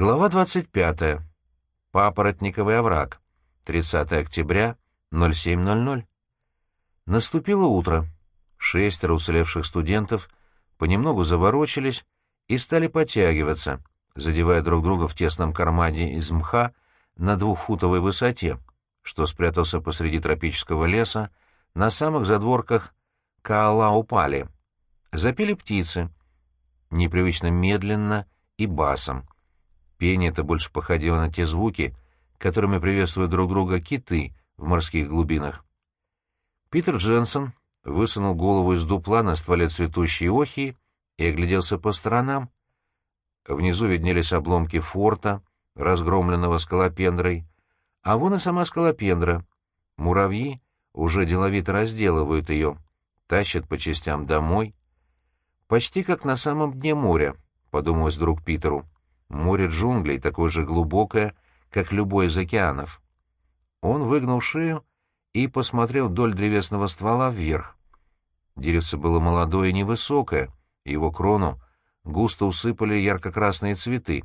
Глава 25. Папоротниковый овраг. 30 октября, 07.00. Наступило утро. Шестеро уцелевших студентов понемногу заворочились и стали подтягиваться, задевая друг друга в тесном кармане из мха на двухфутовой высоте, что спрятался посреди тропического леса на самых задворках Каала-Упали. Запели птицы, непривычно медленно и басом. Пение это больше походило на те звуки, которыми приветствуют друг друга киты в морских глубинах. Питер Дженсон высунул голову из дупла на стволе цветущей охи и огляделся по сторонам. Внизу виднелись обломки форта, разгромленного скалопендрой, а вон и сама скалопендра. Муравьи уже деловито разделывают ее, тащат по частям домой. Почти как на самом дне моря, — подумалось вдруг Питеру. Море джунглей такое же глубокое, как любой из океанов. Он выгнул шею и посмотрел вдоль древесного ствола вверх. Деревце было молодое и невысокое, его крону густо усыпали ярко-красные цветы.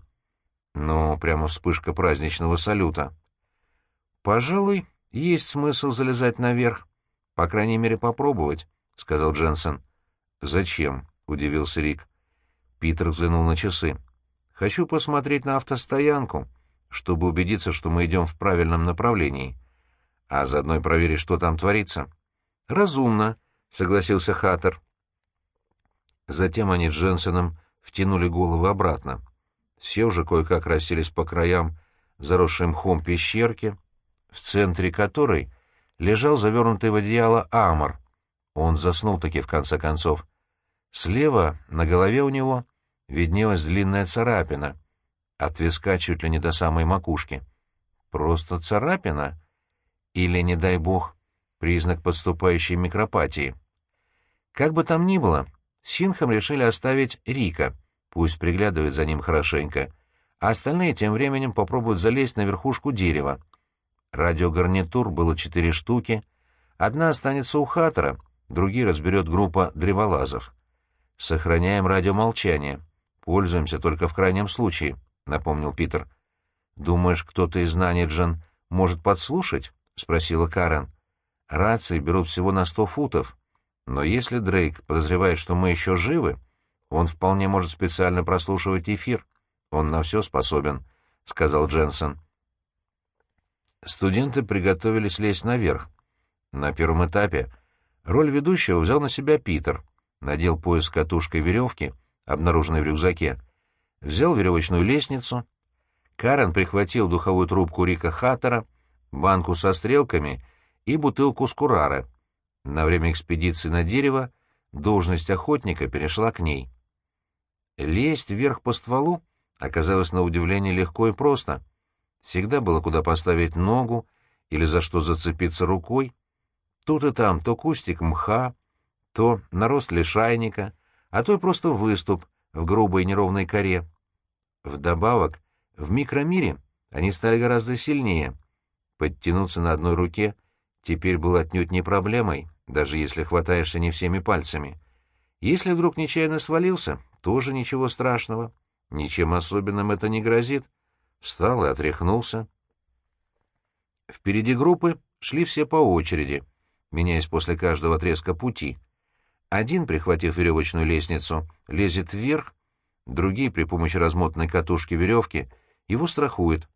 Но прямо вспышка праздничного салюта. «Пожалуй, есть смысл залезать наверх. По крайней мере, попробовать», — сказал Дженсен. «Зачем?» — удивился Рик. Питер взглянул на часы. Хочу посмотреть на автостоянку, чтобы убедиться, что мы идем в правильном направлении, а заодно и проверить, что там творится. Разумно, согласился Хаттер. Затем они с Дженсеном втянули головы обратно. Все уже кое-как расселись по краям заросшей мхом пещерки, в центре которой лежал завернутый в одеяло Амор. Он заснул таки в конце концов. Слева на голове у него виднелась длинная царапина, от виска чуть ли не до самой макушки. Просто царапина? Или, не дай бог, признак подступающей микропатии? Как бы там ни было, Синхам решили оставить Рика, пусть приглядывает за ним хорошенько, а остальные тем временем попробуют залезть на верхушку дерева. Радиогарнитур было четыре штуки, одна останется у Хатора, другие разберет группа древолазов. Сохраняем радиомолчание. «Пользуемся только в крайнем случае», — напомнил Питер. «Думаешь, кто-то из Наниджан может подслушать?» — спросила Карен. «Рации берут всего на сто футов. Но если Дрейк подозревает, что мы еще живы, он вполне может специально прослушивать эфир. Он на все способен», — сказал Дженсен. Студенты приготовились лезть наверх. На первом этапе роль ведущего взял на себя Питер, надел пояс с катушкой веревки — обнаруженной в рюкзаке, взял веревочную лестницу. Карен прихватил духовую трубку Рика Хаттера, банку со стрелками и бутылку с курара. На время экспедиции на дерево должность охотника перешла к ней. Лезть вверх по стволу оказалось на удивление легко и просто. Всегда было куда поставить ногу или за что зацепиться рукой. Тут и там то кустик мха, то нарост лишайника — а то и просто выступ в грубой неровной коре. Вдобавок, в микромире они стали гораздо сильнее. Подтянуться на одной руке теперь было отнюдь не проблемой, даже если хватаешься не всеми пальцами. Если вдруг нечаянно свалился, тоже ничего страшного. Ничем особенным это не грозит. Встал и отряхнулся. Впереди группы шли все по очереди, меняясь после каждого отрезка пути — один, прихватив веревочную лестницу, лезет вверх, другие при помощи размотанной катушки веревки его страхуют.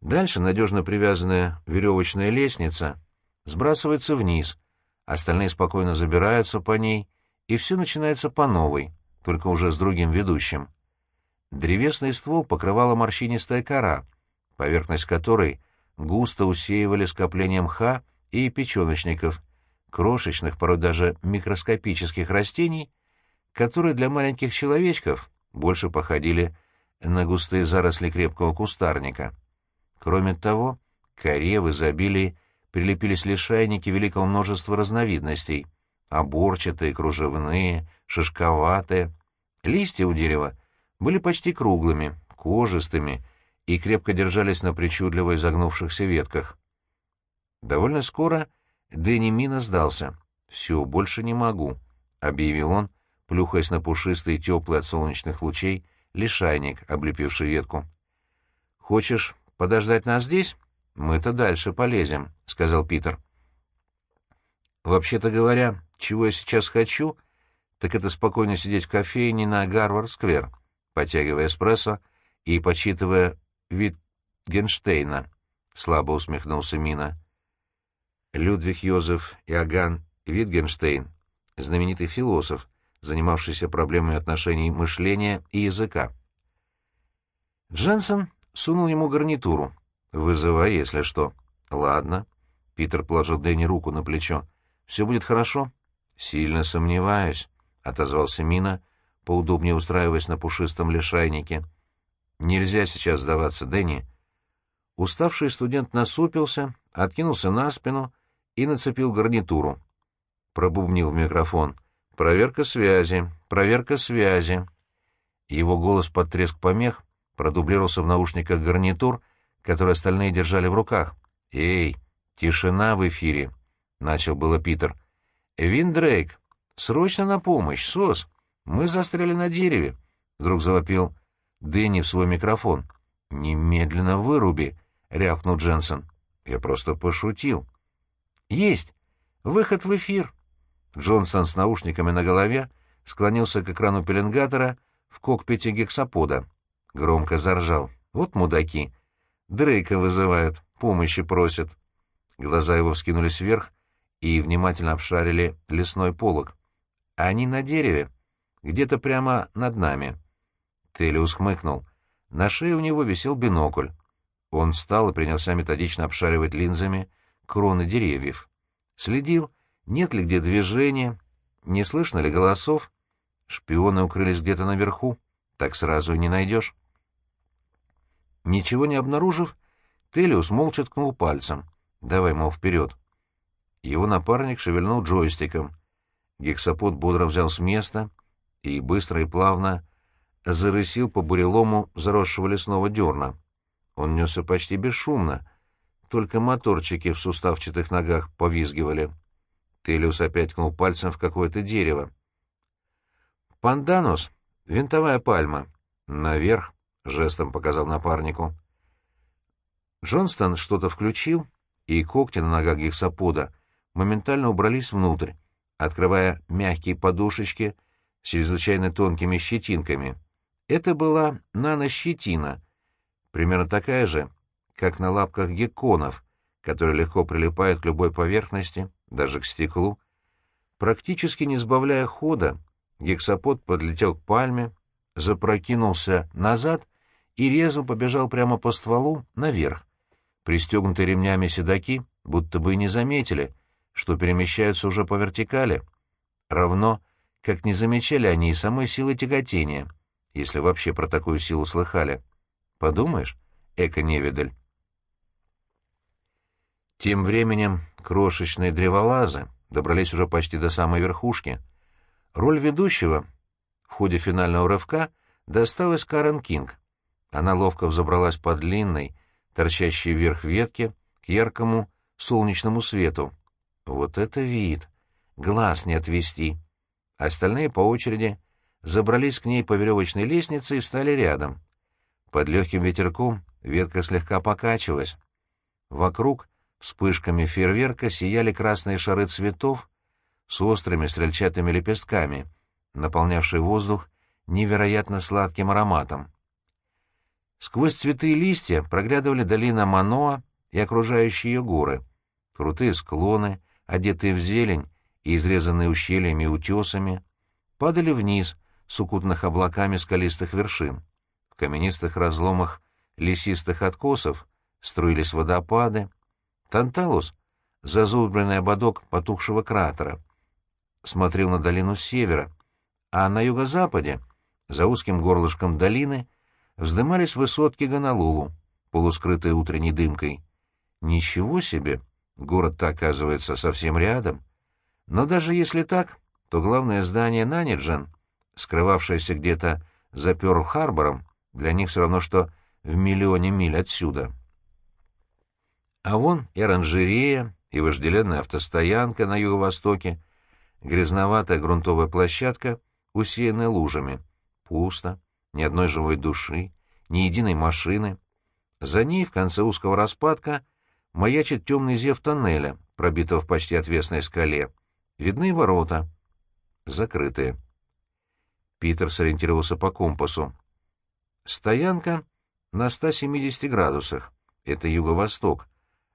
Дальше надежно привязанная веревочная лестница сбрасывается вниз, остальные спокойно забираются по ней, и все начинается по новой, только уже с другим ведущим. Древесный ствол покрывала морщинистая кора, поверхность которой густо усеивали скопления мха и печеночников — крошечных, порой даже микроскопических растений, которые для маленьких человечков больше походили на густые заросли крепкого кустарника. Кроме того, коре в изобилии прилепились лишайники великого множества разновидностей — оборчатые, кружевные, шишковатые. Листья у дерева были почти круглыми, кожистыми и крепко держались на причудливо изогнувшихся ветках. Довольно скоро — Дэнни Мина сдался. «Все, больше не могу», — объявил он, плюхаясь на пушистый, теплый от солнечных лучей лишайник, облепивший ветку. «Хочешь подождать нас здесь? Мы-то дальше полезем», — сказал Питер. «Вообще-то говоря, чего я сейчас хочу, так это спокойно сидеть в кофейне на Гарвард-сквер, потягивая эспрессо и почитывая Витгенштейна», — слабо усмехнулся Мина. Людвиг Йозеф Иоганн Витгенштейн, знаменитый философ, занимавшийся проблемами отношений мышления и языка. Дженсен сунул ему гарнитуру. «Вызывай, если что». «Ладно». Питер положил Дэнни руку на плечо. «Все будет хорошо?» «Сильно сомневаюсь», — отозвался Мина, поудобнее устраиваясь на пушистом лишайнике. «Нельзя сейчас сдаваться, Дэнни». Уставший студент насупился, откинулся на спину и нацепил гарнитуру. Пробубнил в микрофон. «Проверка связи, проверка связи». Его голос под треск помех продублировался в наушниках гарнитур, которые остальные держали в руках. «Эй, тишина в эфире!» — начал было Питер. «Вин Дрейк, срочно на помощь, СОС! Мы застряли на дереве!» — вдруг завопил Дэнни в свой микрофон. «Немедленно выруби!» — рявкнул Дженсен. «Я просто пошутил». «Есть! Выход в эфир!» Джонсон с наушниками на голове склонился к экрану пеленгатора в кокпите гексапода. Громко заржал. «Вот мудаки! Дрейка вызывают, помощи просят!» Глаза его вскинулись вверх и внимательно обшарили лесной полог. «Они на дереве, где-то прямо над нами». Телиус хмыкнул. На шее у него висел бинокль. Он встал и принялся методично обшаривать линзами кроны деревьев. Следил, нет ли где движения, не слышно ли голосов. Шпионы укрылись где-то наверху, так сразу и не найдешь. Ничего не обнаружив, Телиус молча ткнул пальцем. «Давай, мол, вперед». Его напарник шевельнул джойстиком. Гексапод бодро взял с места и быстро и плавно зарысил по бурелому заросшего лесного дерна. Он несся почти бесшумно, только моторчики в суставчатых ногах повизгивали. Телиус опять ткнул пальцем в какое-то дерево. «Панданус, винтовая пальма. Наверх», — жестом показал напарнику. Джонстон что-то включил, и когти на ногах гексапода моментально убрались внутрь, открывая мягкие подушечки с чрезвычайно тонкими щетинками. Это была нанощетина, примерно такая же, как на лапках гекконов, которые легко прилипают к любой поверхности, даже к стеклу. Практически не сбавляя хода, гексапод подлетел к пальме, запрокинулся назад и резво побежал прямо по стволу наверх. Пристегнутые ремнями седаки будто бы и не заметили, что перемещаются уже по вертикали, равно как не замечали они и самой силы тяготения, если вообще про такую силу слыхали. Подумаешь, эко-невидаль. Тем временем крошечные древолазы добрались уже почти до самой верхушки. Роль ведущего в ходе финального рывка досталась Карен Кинг. Она ловко взобралась по длинной, торчащей вверх ветке, к яркому солнечному свету. Вот это вид! Глаз не отвести. Остальные по очереди забрались к ней по веревочной лестнице и встали рядом. Под легким ветерком ветка слегка покачивалась. Вокруг Вспышками фейерверка сияли красные шары цветов с острыми стрельчатыми лепестками, наполнявшие воздух невероятно сладким ароматом. Сквозь цветы и листья проглядывали долина Маноа и окружающие ее горы, крутые склоны, одетые в зелень и изрезанные ущельями и утесами, падали вниз с укутанных облаками скалистых вершин. В каменистых разломах лесистых откосов струились водопады, Танталус, зазубренный ободок потухшего кратера, смотрел на долину с севера, а на юго-западе, за узким горлышком долины, вздымались высотки Гонолулу, полускрытые утренней дымкой. Ничего себе! Город-то, оказывается, совсем рядом. Но даже если так, то главное здание Наниджен, скрывавшееся где-то за Пёрл-Харбором, для них все равно, что в миллионе миль отсюда. А вон и оранжерея, и вожделенная автостоянка на юго-востоке, грязноватая грунтовая площадка, усеянная лужами. Пусто. ни одной живой души, ни единой машины. За ней в конце узкого распадка маячит темный зев тоннеля, пробитого в почти отвесной скале. Видны ворота. Закрытые. Питер сориентировался по компасу. Стоянка на 170 градусах. Это юго-восток, —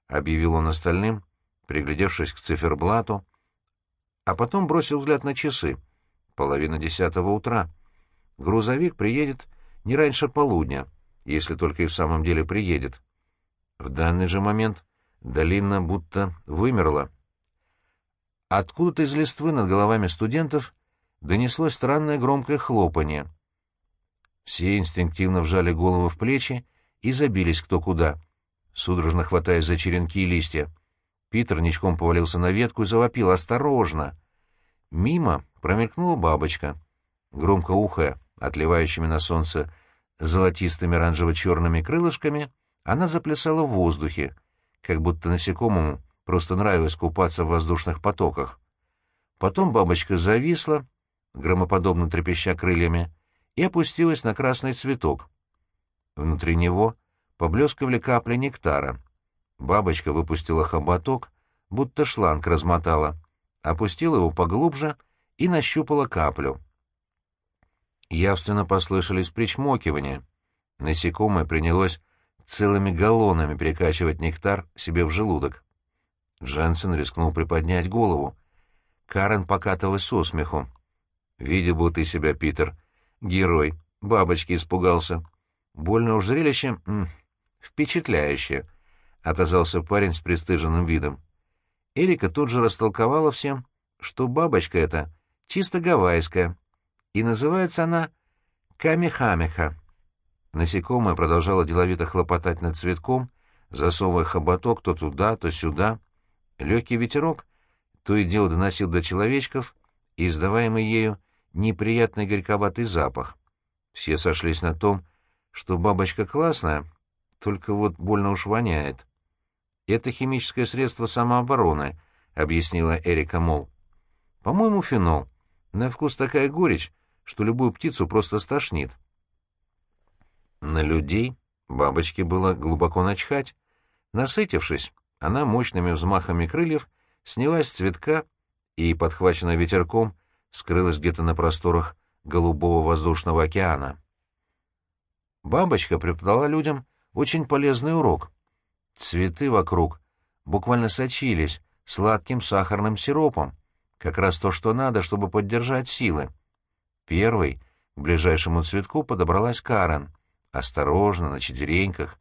объявил он остальным, приглядевшись к циферблату, а потом бросил взгляд на часы. Половина десятого утра. Грузовик приедет не раньше полудня, если только и в самом деле приедет. В данный же момент долина будто вымерла. Откуда-то из листвы над головами студентов донеслось странное громкое хлопанье. Все инстинктивно вжали головы в плечи и забились кто куда, судорожно хватаясь за черенки и листья. Питер ничком повалился на ветку и завопил «Осторожно!». Мимо промелькнула бабочка, громко ухая, отливающими на солнце золотистыми оранжево-черными крылышками, она заплясала в воздухе, как будто насекомому просто нравилось купаться в воздушных потоках. Потом бабочка зависла, громоподобно трепеща крыльями, и опустилась на красный цветок. Внутри него поблескивали капли нектара. Бабочка выпустила хоботок, будто шланг размотала, опустила его поглубже и нащупала каплю. Явственно послышались причмокивания. Насекомое принялось целыми галлонами перекачивать нектар себе в желудок. Дженсен рискнул приподнять голову. Карен покатывалась со смеху. «Видел бы ты себя, Питер. Герой. Бабочки испугался. Больно уж зрелище... впечатляющее», — отозвался парень с пристыженным видом. Эрика тут же растолковала всем, что бабочка эта чисто гавайская, и называется она камехамеха. Насекомое продолжало деловито хлопотать над цветком, засовывая хоботок то туда, то сюда. Легкий ветерок то и дело доносил до человечков, издаваемый ею неприятный горьковатый запах. Все сошлись на том, что бабочка классная, только вот больно уж воняет. «Это химическое средство самообороны», — объяснила Эрика Мол. «По-моему, фенол. На вкус такая горечь, что любую птицу просто стошнит». На людей бабочке было глубоко начхать. Насытившись, она мощными взмахами крыльев снялась с цветка и, подхваченная ветерком, скрылась где-то на просторах голубого воздушного океана. Бабочка преподала людям очень полезный урок. Цветы вокруг буквально сочились сладким сахарным сиропом, как раз то, что надо, чтобы поддержать силы. Первый к ближайшему цветку подобралась Карен — Осторожно, на четвереньках.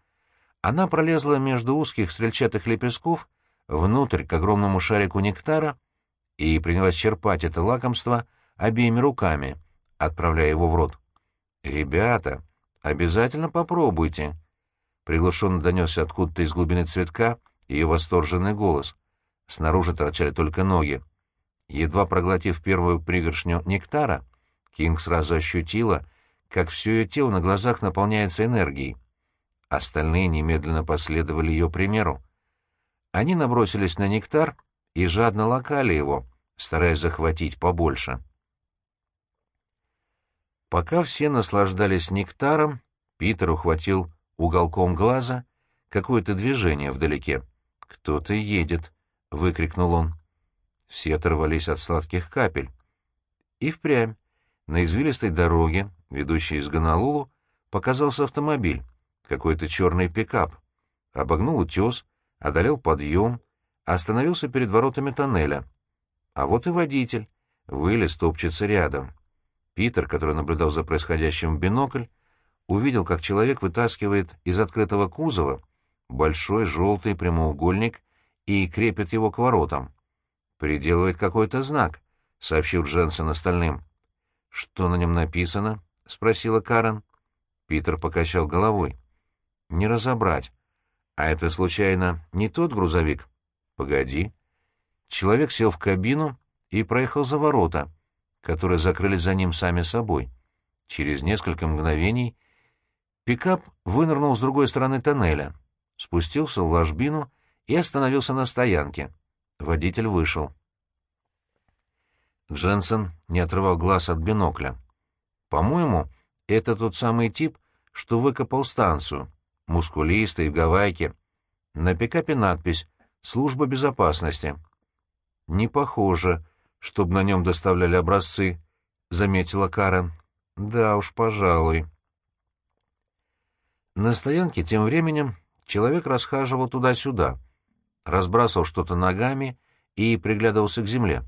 Она пролезла между узких стрельчатых лепестков внутрь к огромному шарику нектара и принялась черпать это лакомство обеими руками, отправляя его в рот. «Ребята, обязательно попробуйте!» Приглушенно донесся откуда-то из глубины цветка ее восторженный голос. Снаружи торчали только ноги. Едва проглотив первую пригоршню нектара, Кинг сразу ощутила — как все ее тело на глазах наполняется энергией. Остальные немедленно последовали ее примеру. Они набросились на нектар и жадно лакали его, стараясь захватить побольше. Пока все наслаждались нектаром, Питер ухватил уголком глаза какое-то движение вдалеке. «Кто-то едет!» — выкрикнул он. Все оторвались от сладких капель. И впрямь, на извилистой дороге, ведущей из Гонолулу, показался автомобиль, какой-то черный пикап. Обогнул утес, одолел подъем, остановился перед воротами тоннеля. А вот и водитель. Вылез, топчется рядом. Питер, который наблюдал за происходящим в бинокль, увидел, как человек вытаскивает из открытого кузова большой желтый прямоугольник и крепит его к воротам. «Приделывает какой-то знак», — сообщил Дженсен остальным. «Что на нем написано?» — спросила Карен. Питер покачал головой. «Не разобрать. А это, случайно, не тот грузовик?» «Погоди». Человек сел в кабину и проехал за ворота, которые закрылись за ним сами собой. Через несколько мгновений пикап вынырнул с другой стороны тоннеля, спустился в ложбину и остановился на стоянке. Водитель вышел. Дженсен не отрывал глаз от бинокля. По-моему, это тот самый тип, что выкопал станцию. Мускулистый, в гавайке. На пикапе надпись «Служба безопасности». «Не похоже, чтобы на нем доставляли образцы», — заметила Карен. «Да уж, пожалуй». На стоянке тем временем человек расхаживал туда-сюда, разбрасывал что-то ногами и приглядывался к земле.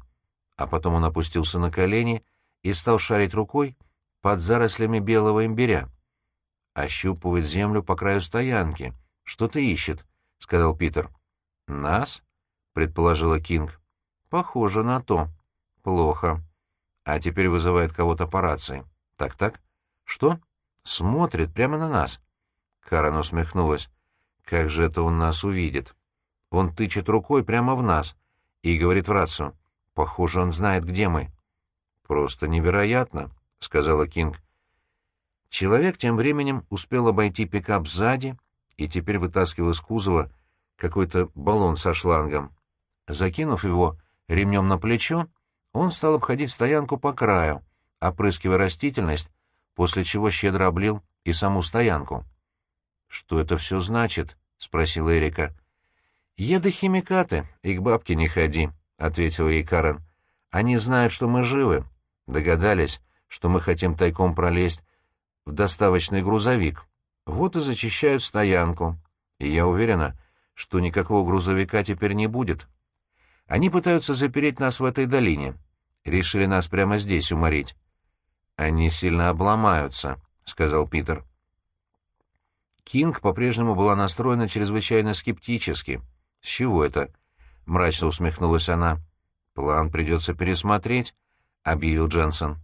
А потом он опустился на колени и стал шарить рукой под зарослями белого имбиря. Ощупывает землю по краю стоянки. Что-то ищет, — сказал Питер. «Нас?» — предположила Кинг. «Похоже на то. Плохо. А теперь вызывает кого-то по рации. Так-так? Что? Смотрит прямо на нас». Карен усмехнулась. «Как же это он нас увидит?» Он тычет рукой прямо в нас и говорит в рацию. «Похоже, он знает, где мы». «Просто невероятно», — сказала Кинг. Человек тем временем успел обойти пикап сзади и теперь вытаскивал из кузова какой-то баллон со шлангом. Закинув его ремнем на плечо, он стал обходить стоянку по краю, опрыскивая растительность, после чего щедро облил и саму стоянку. «Что это все значит?» — спросил Эрика. «Едохимикаты, и к бабке не ходи», — ответил ей Карен. «Они знают, что мы живы. Догадались, что мы хотим тайком пролезть в доставочный грузовик. Вот и зачищают стоянку. И я уверена, что никакого грузовика теперь не будет. Они пытаются запереть нас в этой долине. Решили нас прямо здесь уморить». «Они сильно обломаются», — сказал Питер. Кинг по-прежнему была настроена чрезвычайно скептически. «С чего это?» — мрачно усмехнулась она. «План придется пересмотреть», — объявил Дженсен.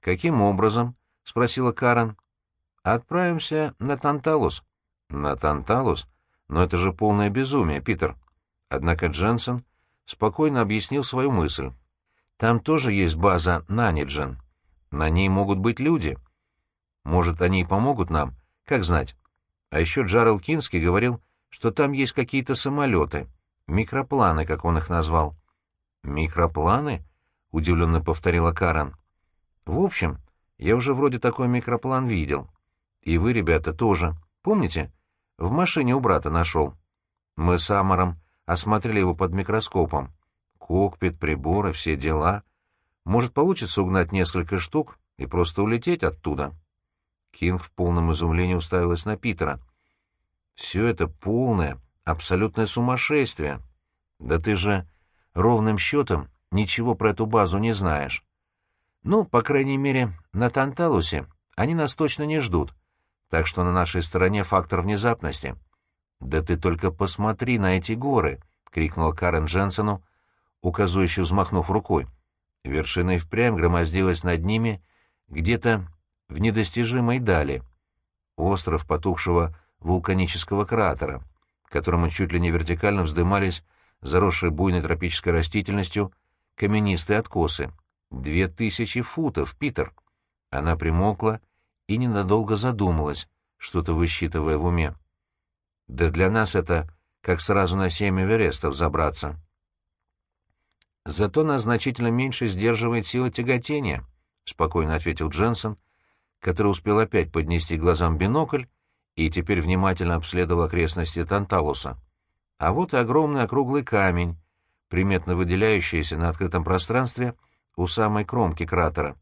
«Каким образом?» — спросила Карен. «Отправимся на Танталус». «На Танталус? Но это же полное безумие, Питер». Однако Дженсен спокойно объяснил свою мысль. «Там тоже есть база Наниджен. На ней могут быть люди. Может, они и помогут нам, как знать. А еще Джарел Кинский говорил, что там есть какие-то самолеты, микропланы, как он их назвал. «Микропланы?» — удивленно повторила Карен. «В общем, я уже вроде такой микроплан видел. И вы, ребята, тоже. Помните? В машине у брата нашел. Мы с Амором осмотрели его под микроскопом. Кокпит, приборы, все дела. Может, получится угнать несколько штук и просто улететь оттуда?» Кинг в полном изумлении уставилась на Питера. «Все это полное, абсолютное сумасшествие. Да ты же ровным счетом ничего про эту базу не знаешь. Ну, по крайней мере, на Танталусе они нас точно не ждут, так что на нашей стороне фактор внезапности». «Да ты только посмотри на эти горы!» — крикнула Карен Дженсену, указывающе взмахнув рукой. Вершина и впрямь громоздилась над ними где-то в недостижимой дали. Остров потухшего вулканического кратера, которому чуть ли не вертикально вздымались заросшие буйной тропической растительностью каменистые откосы. Две тысячи футов, Питер. Она примокла и ненадолго задумалась, что-то высчитывая в уме. Да для нас это как сразу на семь Эверестов забраться. Зато нас значительно меньше сдерживает сила тяготения, — спокойно ответил Дженсен, который успел опять поднести глазам бинокль и теперь внимательно обследовал окрестности Танталуса. А вот и огромный округлый камень, приметно выделяющийся на открытом пространстве у самой кромки кратера.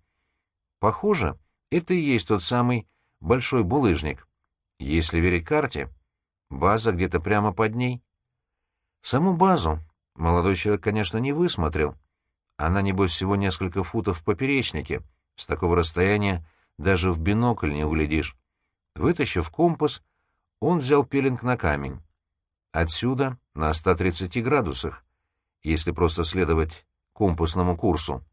Похоже, это и есть тот самый большой булыжник. Если верить карте, база где-то прямо под ней. Саму базу молодой человек, конечно, не высмотрел. Она, небось, всего несколько футов в поперечнике. С такого расстояния даже в бинокль не углядишь. Вытащив компас, он взял пеленг на камень. Отсюда на 130 градусах, если просто следовать компасному курсу.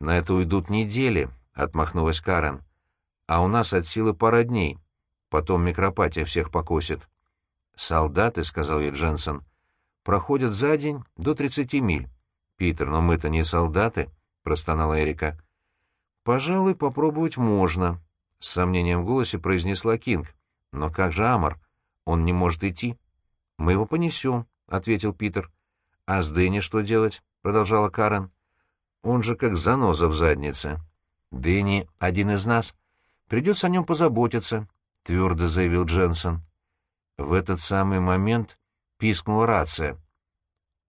«На это уйдут недели», — отмахнулась Карен. «А у нас от силы пара дней. Потом микропатия всех покосит». «Солдаты», — сказал ей Дженсен, — «проходят за день до 30 миль». «Питер, но мы-то не солдаты», — простонала Эрика. «Пожалуй, попробовать можно», — с сомнением в голосе произнесла Кинг. «Но как же Амар? Он не может идти». «Мы его понесем», — ответил Питер. «А с Дэнни что делать?» — продолжала Карен. «Он же как заноза в заднице». «Дэнни один из нас. Придется о нем позаботиться, — твердо заявил Дженсен. В этот самый момент пискнула рация.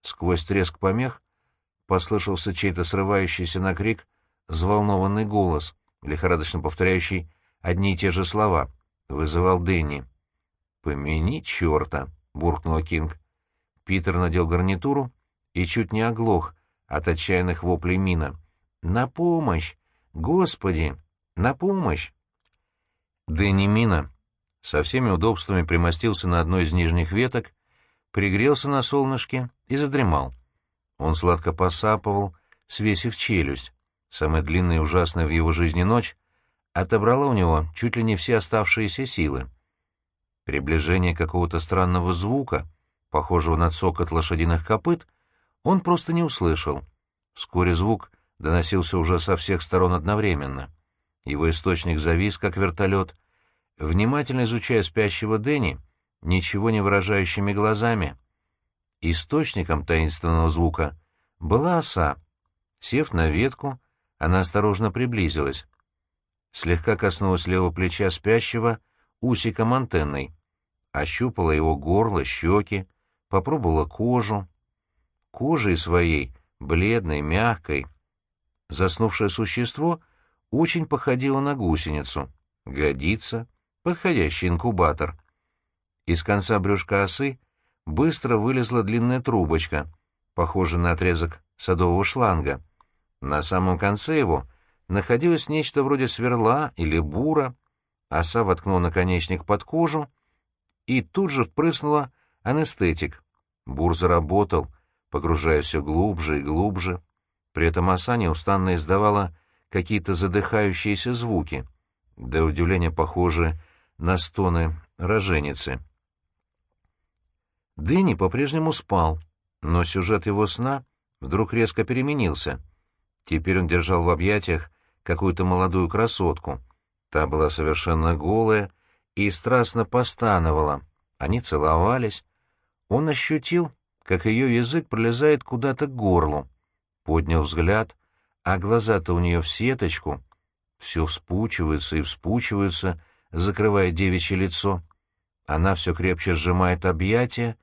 Сквозь треск помех послышался чей-то срывающийся на крик взволнованный голос, лихорадочно повторяющий одни и те же слова. Вызывал Дэнни. «Помяни черта!» — буркнула Кинг. Питер надел гарнитуру и чуть не оглох от отчаянных воплей Мина. «На помощь! Господи! На помощь!» Дэнни Мина со всеми удобствами примостился на одной из нижних веток, пригрелся на солнышке и задремал. Он сладко посапывал, свесив челюсть. Самая длинная и ужасная в его жизни ночь отобрала у него чуть ли не все оставшиеся силы. Приближение какого-то странного звука, похожего на цокот лошадиных копыт, он просто не услышал. Вскоре звук доносился уже со всех сторон одновременно. Его источник завис, как вертолет, внимательно изучая спящего Дэнни, ничего не выражающими глазами. Источником таинственного звука была оса. Сев на ветку, она осторожно приблизилась. Слегка коснулась левого плеча спящего усиком антенной. Ощупала его горло, щеки, попробовала кожу. Кожей своей, бледной, мягкой, заснувшее существо — очень походила на гусеницу. Годится. Подходящий инкубатор. Из конца брюшка осы быстро вылезла длинная трубочка, похожая на отрезок садового шланга. На самом конце его находилось нечто вроде сверла или бура. Оса воткнула наконечник под кожу и тут же впрыснула анестетик. Бур заработал, погружая все глубже и глубже. При этом оса неустанно издавала какие-то задыхающиеся звуки, до удивления похожие на стоны роженицы. Дэнни по-прежнему спал, но сюжет его сна вдруг резко переменился. Теперь он держал в объятиях какую-то молодую красотку. Та была совершенно голая и страстно постановала. Они целовались. Он ощутил, как ее язык пролезает куда-то к горлу. Поднял взгляд — а глаза-то у нее в сеточку. Все вспучиваются и вспучиваются, закрывая девичье лицо. Она все крепче сжимает объятия,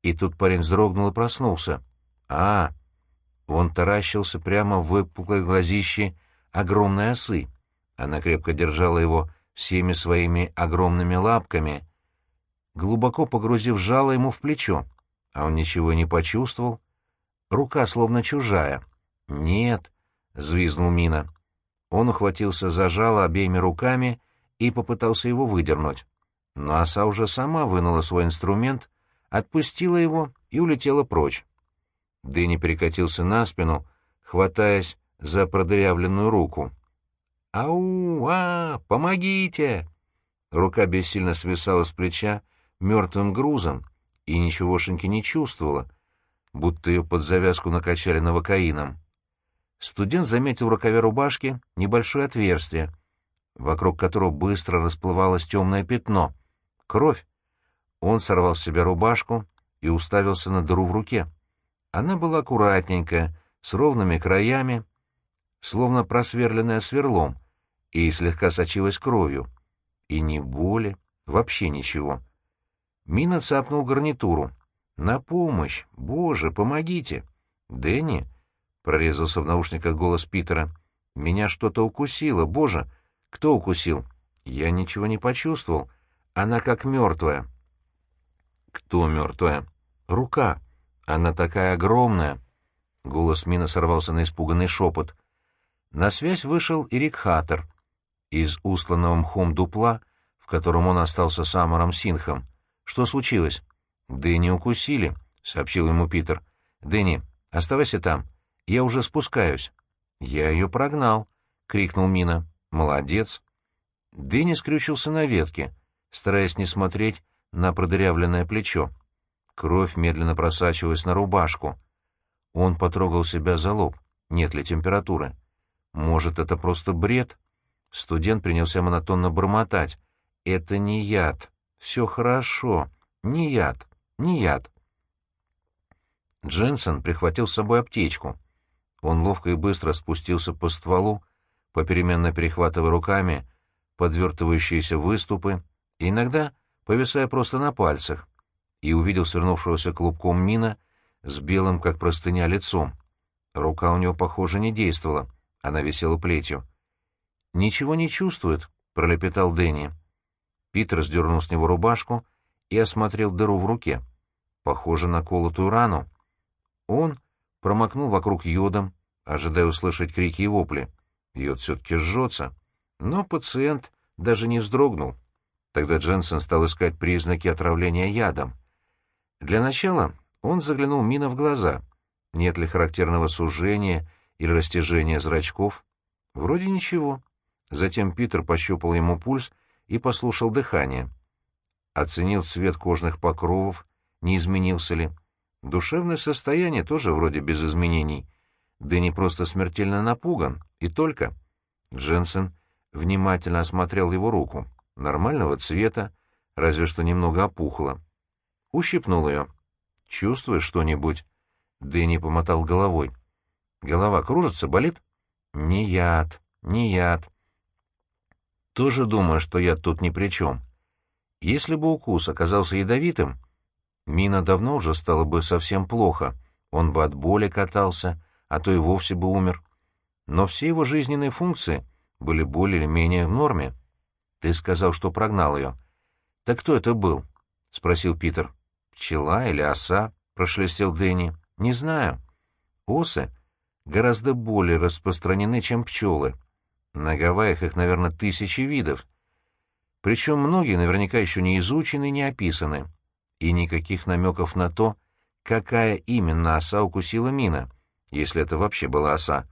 и тут парень вздрогнул и проснулся. А, он таращился прямо в выпуклой глазище огромной осы. Она крепко держала его всеми своими огромными лапками, глубоко погрузив жало ему в плечо, а он ничего не почувствовал. Рука словно чужая — «Нет», — взвизнул Мина. Он ухватился за жало обеими руками и попытался его выдернуть. Но оса уже сама вынула свой инструмент, отпустила его и улетела прочь. Дэнни перекатился на спину, хватаясь за продырявленную руку. «Ау! А! Помогите!» Рука бессильно свисала с плеча мертвым грузом и ничегошеньки не чувствовала, будто ее под завязку накачали новокаином студент заметил в рукаве рубашки небольшое отверстие, вокруг которого быстро расплывалось темное пятно — кровь. Он сорвал с себя рубашку и уставился на дыру в руке. Она была аккуратненькая, с ровными краями, словно просверленная сверлом, и слегка сочилась кровью. И ни боли, вообще ничего. Мина цапнул гарнитуру. «На помощь! Боже, помогите!» «Дэнни!» — прорезался в наушниках голос Питера. «Меня что-то укусило, боже! Кто укусил?» «Я ничего не почувствовал. Она как мертвая». «Кто мертвая?» «Рука. Она такая огромная». Голос Мина сорвался на испуганный шепот. На связь вышел Ирик Хаттер из устланного мхом дупла, в котором он остался с Амором Синхом. «Что случилось?» «Дэнни укусили», — сообщил ему Питер. «Дэнни, оставайся там. Я уже спускаюсь. Я ее прогнал, крикнул Мина. Молодец. Дэнни скрючился на ветке, стараясь не смотреть на продырявленное плечо. Кровь медленно просачивалась на рубашку. Он потрогал себя за лоб. Нет ли температуры? Может, это просто бред? Студент принялся монотонно бормотать. Это не яд. Все хорошо. Не яд. Не яд. Дженсен прихватил с собой аптечку. Он ловко и быстро спустился по стволу, попеременно перехватывая руками подвертывающиеся выступы, иногда повисая просто на пальцах, и увидел свернувшегося клубком мина с белым, как простыня, лицом. Рука у него, похоже, не действовала, она висела плетью. «Ничего не чувствует», — пролепетал Дэнни. Питер сдернул с него рубашку и осмотрел дыру в руке. Похоже на колотую рану. Он промокнул вокруг йодом, ожидая услышать крики и вопли. Йод все-таки жжется. Но пациент даже не вздрогнул. Тогда Дженсен стал искать признаки отравления ядом. Для начала он заглянул Мина в глаза. Нет ли характерного сужения или растяжения зрачков? Вроде ничего. Затем Питер пощупал ему пульс и послушал дыхание. Оценил цвет кожных покровов, не изменился ли. Душевное состояние тоже вроде без изменений. Да не просто смертельно напуган, и только. Дженсен внимательно осмотрел его руку. Нормального цвета, разве что немного опухла. Ущипнул ее. «Чувствуешь что-нибудь?» Дэнни помотал головой. «Голова кружится, болит?» «Не яд, не яд». «Тоже думаю, что яд тут ни при чем. Если бы укус оказался ядовитым, Мина давно уже стало бы совсем плохо, он бы от боли катался, а то и вовсе бы умер. Но все его жизненные функции были более или менее в норме. Ты сказал, что прогнал ее. Так кто это был? — спросил Питер. Пчела или оса? — прошелестел Дэнни. Не знаю. Осы гораздо более распространены, чем пчелы. На Гавайях их, наверное, тысячи видов. Причем многие наверняка еще не изучены и не описаны и никаких намеков на то, какая именно оса укусила мина, если это вообще была оса.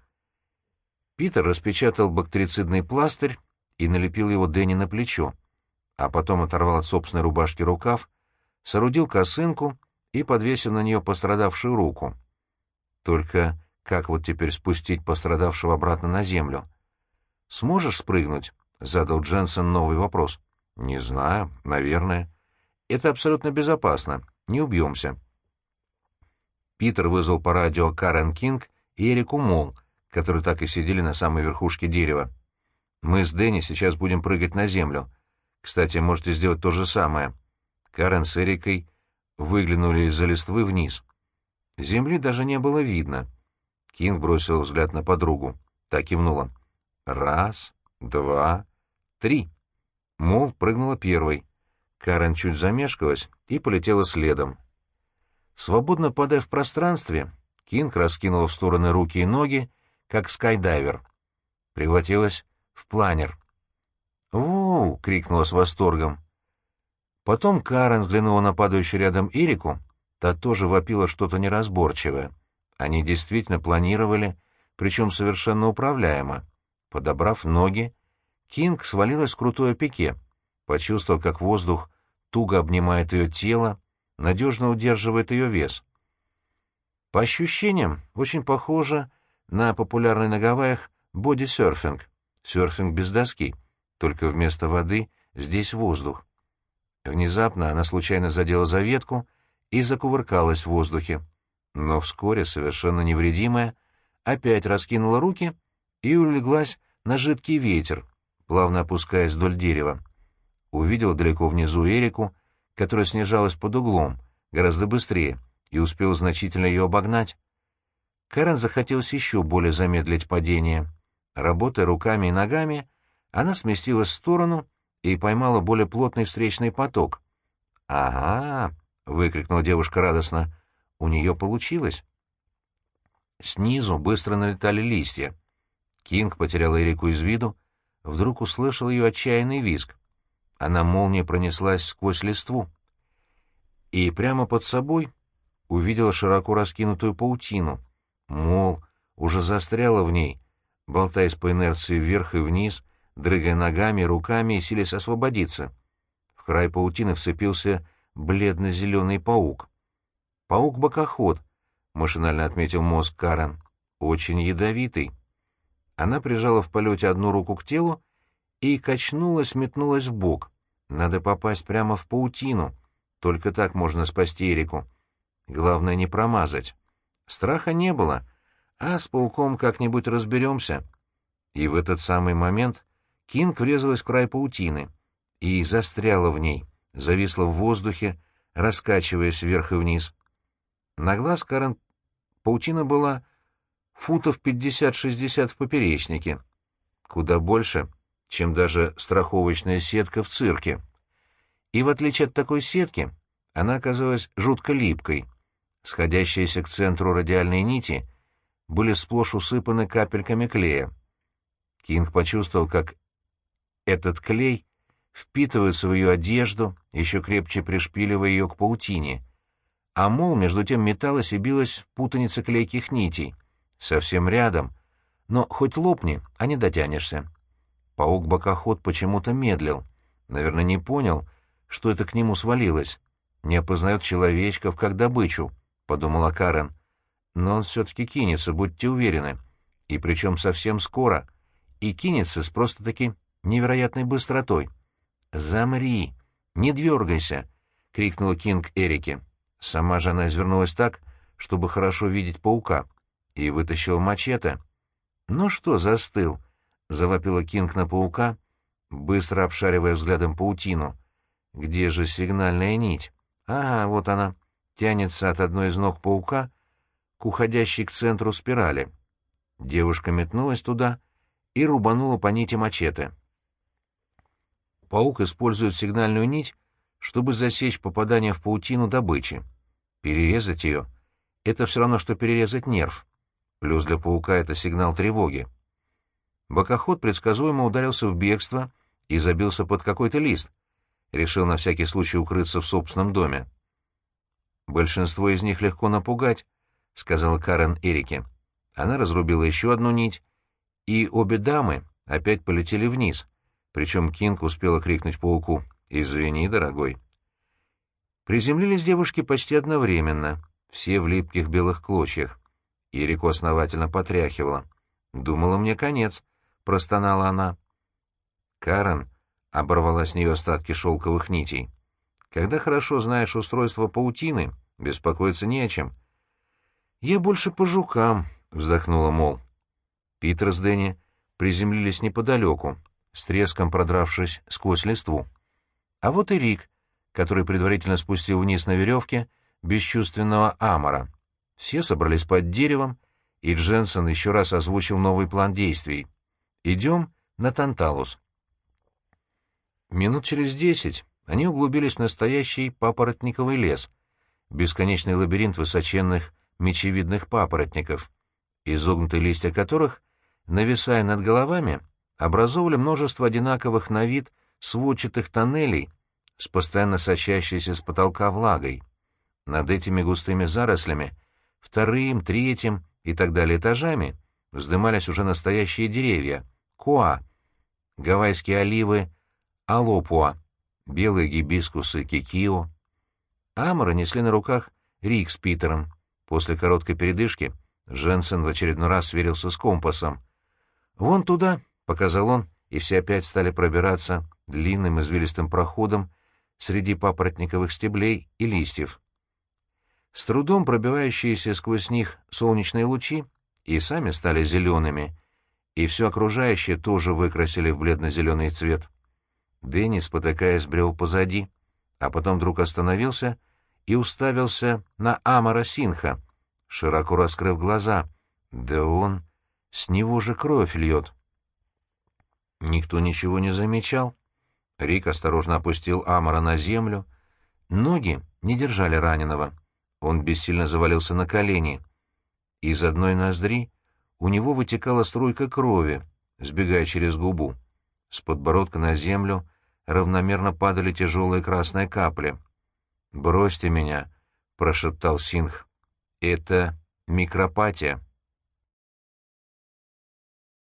Питер распечатал бактерицидный пластырь и налепил его Дэнни на плечо, а потом оторвал от собственной рубашки рукав, соорудил косынку и подвесил на нее пострадавшую руку. Только как вот теперь спустить пострадавшего обратно на землю? «Сможешь спрыгнуть?» — задал Дженсен новый вопрос. «Не знаю, наверное». Это абсолютно безопасно. Не убьемся. Питер вызвал по радио Карен Кинг и Эрику Мол, которые так и сидели на самой верхушке дерева. Мы с Дэнни сейчас будем прыгать на землю. Кстати, можете сделать то же самое. Карен с Эрикой выглянули из-за листвы вниз. Земли даже не было видно. Кинг бросил взгляд на подругу. Так кивнула. Раз, два, три. Мол прыгнула первой. Карен чуть замешкалась и полетела следом. Свободно падая в пространстве, Кинг раскинула в стороны руки и ноги, как скайдайвер. Превратилась в планер. у, крикнула с восторгом. Потом Карен взглянула на падающую рядом Ирику, та тоже вопила что-то неразборчивое. Они действительно планировали, причем совершенно управляемо. Подобрав ноги, Кинг свалилась в крутое пике — почувствовал, как воздух туго обнимает ее тело, надежно удерживает ее вес. По ощущениям, очень похоже на популярный на Гавайях бодисерфинг, серфинг без доски, только вместо воды здесь воздух. Внезапно она случайно задела за ветку и закувыркалась в воздухе, но вскоре, совершенно невредимая, опять раскинула руки и улеглась на жидкий ветер, плавно опускаясь вдоль дерева увидел далеко внизу Эрику, которая снижалась под углом, гораздо быстрее, и успел значительно ее обогнать. Кэрон захотелось еще более замедлить падение. Работая руками и ногами, она сместилась в сторону и поймала более плотный встречный поток. «Ага!» — выкрикнула девушка радостно. «У нее получилось!» Снизу быстро налетали листья. Кинг потерял Эрику из виду, вдруг услышал ее отчаянный визг. Она молнией пронеслась сквозь листву. И прямо под собой увидела широко раскинутую паутину. Мол, уже застряла в ней, болтаясь по инерции вверх и вниз, дрыгая ногами, руками и силясь освободиться. В край паутины вцепился бледно-зеленый паук. «Паук-бокоход», — машинально отметил мозг Карен, — «очень ядовитый». Она прижала в полете одну руку к телу и качнулась, метнулась в бок. Надо попасть прямо в паутину. Только так можно спасти Эрику. Главное не промазать. Страха не было, а с пауком как-нибудь разберемся. И в этот самый момент Кинг врезалась в край паутины и застряла в ней, зависла в воздухе, раскачиваясь вверх и вниз. На глаз Карен паутина была футов 50-60 в поперечнике, куда больше, чем даже страховочная сетка в цирке. И в отличие от такой сетки, она оказалась жутко липкой. Сходящиеся к центру радиальные нити были сплошь усыпаны капельками клея. Кинг почувствовал, как этот клей впитывается в ее одежду, еще крепче пришпиливая ее к паутине. А мол, между тем металась и билась путаница клейких нитей, совсем рядом, но хоть лопни, а не дотянешься. Паук-бокоход почему-то медлил, наверное, не понял, что это к нему свалилось. Не опознает человечков как добычу, — подумала Карен. Но он все-таки кинется, будьте уверены. И причем совсем скоро. И кинется с просто-таки невероятной быстротой. «Замри! Не дергайся!» — крикнула Кинг Эрике. Сама же она извернулась так, чтобы хорошо видеть паука, и вытащила мачете. «Ну что, застыл?» — завопила Кинг на паука, быстро обшаривая взглядом паутину. «Где же сигнальная нить? Ага, вот она. Тянется от одной из ног паука к уходящей к центру спирали». Девушка метнулась туда и рубанула по нити мачете. Паук использует сигнальную нить, чтобы засечь попадание в паутину добычи. Перерезать ее — это все равно, что перерезать нерв. Плюс для паука это сигнал тревоги. Бокоход предсказуемо ударился в бегство и забился под какой-то лист. Решил на всякий случай укрыться в собственном доме. «Большинство из них легко напугать», — сказал Карен Эрике. Она разрубила еще одну нить, и обе дамы опять полетели вниз — причем Кинг успела крикнуть пауку «Извини, дорогой». Приземлились девушки почти одновременно, все в липких белых клочьях. Ирику основательно потряхивала. «Думала, мне конец», — простонала она. Карен оборвала с нее остатки шелковых нитей. «Когда хорошо знаешь устройство паутины, беспокоиться не о чем». «Я больше по жукам», — вздохнула Мол. Питер с Дэнни приземлились неподалеку, с треском продравшись сквозь листву. А вот и Рик, который предварительно спустил вниз на веревке бесчувственного Амора. Все собрались под деревом, и Дженсен еще раз озвучил новый план действий. «Идем на Танталус». Минут через десять они углубились в настоящий папоротниковый лес, бесконечный лабиринт высоченных мечевидных папоротников, изогнутые листья которых, нависая над головами, образовывали множество одинаковых на вид сводчатых тоннелей с постоянно сочащейся с потолка влагой. Над этими густыми зарослями, вторым, третьим и так далее этажами вздымались уже настоящие деревья — куа, гавайские оливы — алопуа, белые гибискусы — кикио. Амора несли на руках Рик с Питером. После короткой передышки Женсен в очередной раз сверился с компасом. «Вон туда», Показал он, и все опять стали пробираться длинным извилистым проходом среди папоротниковых стеблей и листьев. С трудом пробивающиеся сквозь них солнечные лучи и сами стали зелеными, и все окружающее тоже выкрасили в бледно-зеленый цвет. Дэнни, спотыкаясь, брел позади, а потом вдруг остановился и уставился на Амара Синха, широко раскрыв глаза. Да он... С него же кровь льет. Никто ничего не замечал. Рик осторожно опустил Амора на землю. Ноги не держали раненого. Он бессильно завалился на колени. Из одной ноздри у него вытекала струйка крови, сбегая через губу. С подбородка на землю равномерно падали тяжелые красные капли. «Бросьте меня», — прошептал Синх. «Это микропатия».